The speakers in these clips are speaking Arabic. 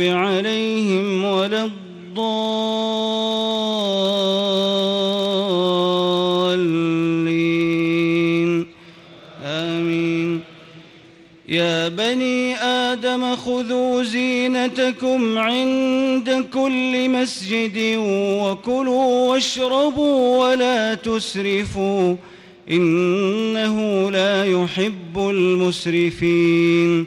عليهم ولا الضالين. آمين. يا بني آدم خذوا زينتكم عند كل مسجد وكلوا واشربوا ولا تسرفوا. إنه لا يحب المسرفين.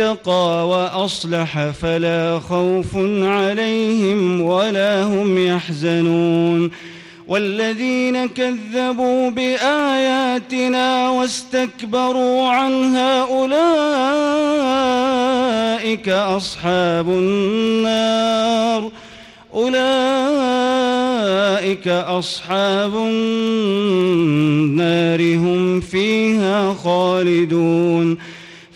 اتقى وأصلح فلا خوف عليهم ولا هم يحزنون. والذين كذبوا بآياتنا واستكبروا عنها أولئك أصحاب النار. أولئك أصحاب النار هم فيها خالدون.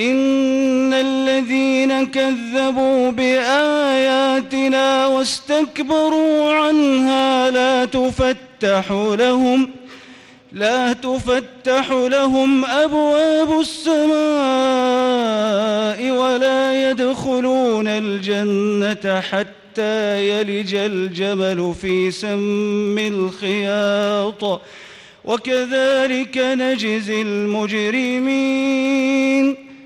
إن الذين كذبوا بآياتنا واستكبروا عنها لا تفتح لهم لا تفتح لهم أبواب السماء ولا يدخلون الجنة حتى يلج الجمل في سم الخياط. وكذلك نجزي المجرمين.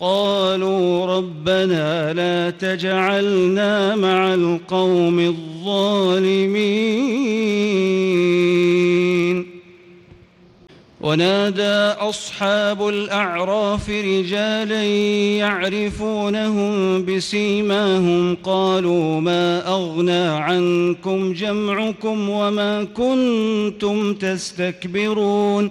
قالوا ربنا لا تجعلنا مع القوم الظالمين. ونادى أصحاب الأعراف رجالا يعرفونهم بسيماهم قالوا ما أغنى عنكم جمعكم وما كنتم تستكبرون.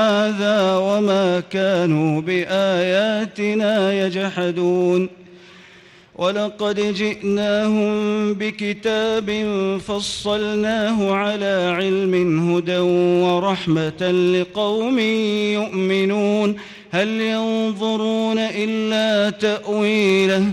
هذا وما كانوا بآياتنا يجحدون. ولقد جئناهم بكتاب فصلناه على علم هدى ورحمة لقوم يؤمنون. هل ينظرون إلا تأويله؟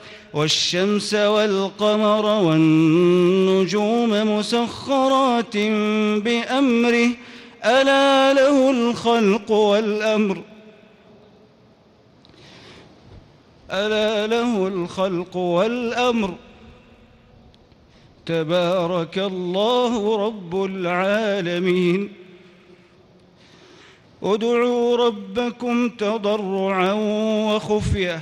والشمس والقمر والنجوم مسخرات بأمره ألا له الخلق والأمر. ألا له الخلق والأمر. تبارك الله رب العالمين. ادعوا ربكم تضرعا وخفية.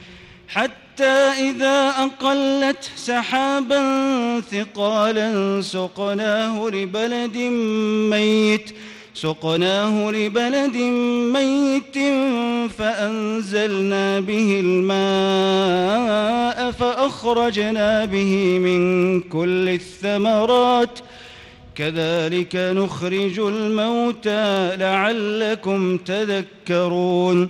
حتى إذا أقلت سحابا ثقالا سقناه لبلد ميت سقناه لبلد ميت فأنزلنا به الماء فأخرجنا به من كل الثمرات. كذلك نخرج الموتى لعلكم تذكرون.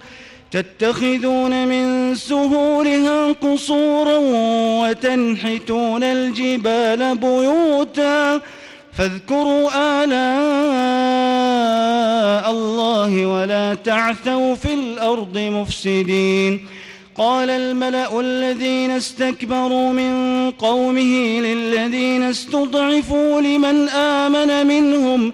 تتخذون من سهولها قصورا وتنحتون الجبال بيوتا فاذكروا آلاء الله ولا تعثوا في الأرض مفسدين. قال الملأ الذين استكبروا من قومه للذين استضعفوا لمن آمن منهم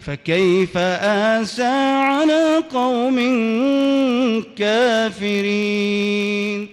فكيف آسى على قوم كافرين